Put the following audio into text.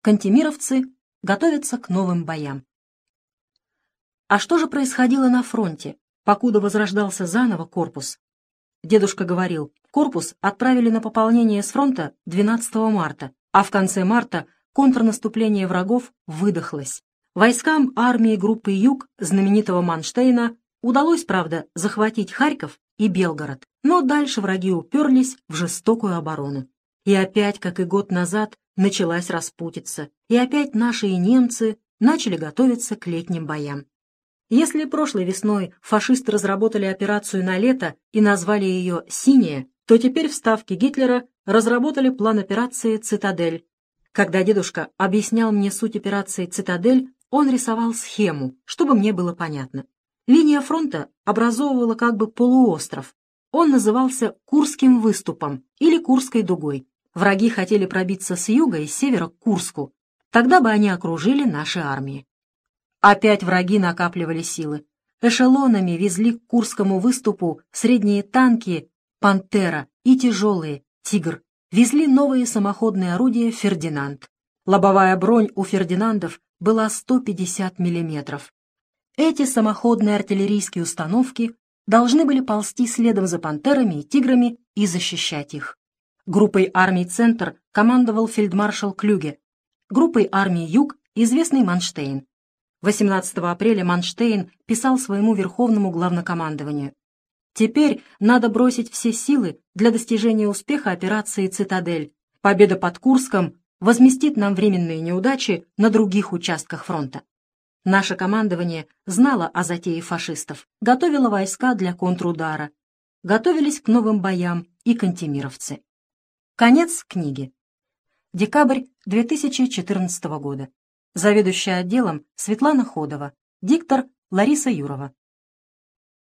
Кантемировцы готовятся к новым боям. А что же происходило на фронте, покуда возрождался заново корпус? Дедушка говорил, корпус отправили на пополнение с фронта 12 марта, а в конце марта контрнаступление врагов выдохлось. Войскам армии группы «Юг» знаменитого Манштейна удалось, правда, захватить Харьков и Белгород, но дальше враги уперлись в жестокую оборону. И опять, как и год назад, началась распутица, и опять наши и немцы начали готовиться к летним боям. Если прошлой весной фашисты разработали операцию на лето и назвали ее «Синяя», то теперь в Ставке Гитлера разработали план операции «Цитадель». Когда дедушка объяснял мне суть операции «Цитадель», он рисовал схему, чтобы мне было понятно. Линия фронта образовывала как бы полуостров. Он назывался Курским выступом или Курской дугой. Враги хотели пробиться с юга и с севера к Курску. Тогда бы они окружили наши армии. Опять враги накапливали силы. Эшелонами везли к Курскому выступу средние танки «Пантера» и тяжелые «Тигр». Везли новые самоходные орудия «Фердинанд». Лобовая бронь у «Фердинандов» была 150 миллиметров. Эти самоходные артиллерийские установки должны были ползти следом за «Пантерами» и «Тиграми» и защищать их. Группой армий «Центр» командовал фельдмаршал Клюге, группой армии «Юг» — известный Манштейн. 18 апреля Манштейн писал своему верховному главнокомандованию. «Теперь надо бросить все силы для достижения успеха операции «Цитадель». Победа под Курском возместит нам временные неудачи на других участках фронта. Наше командование знало о затее фашистов, готовило войска для контрудара, готовились к новым боям и кантемировцы. Конец книги. Декабрь 2014 года. Заведующая отделом Светлана Ходова. Диктор Лариса Юрова.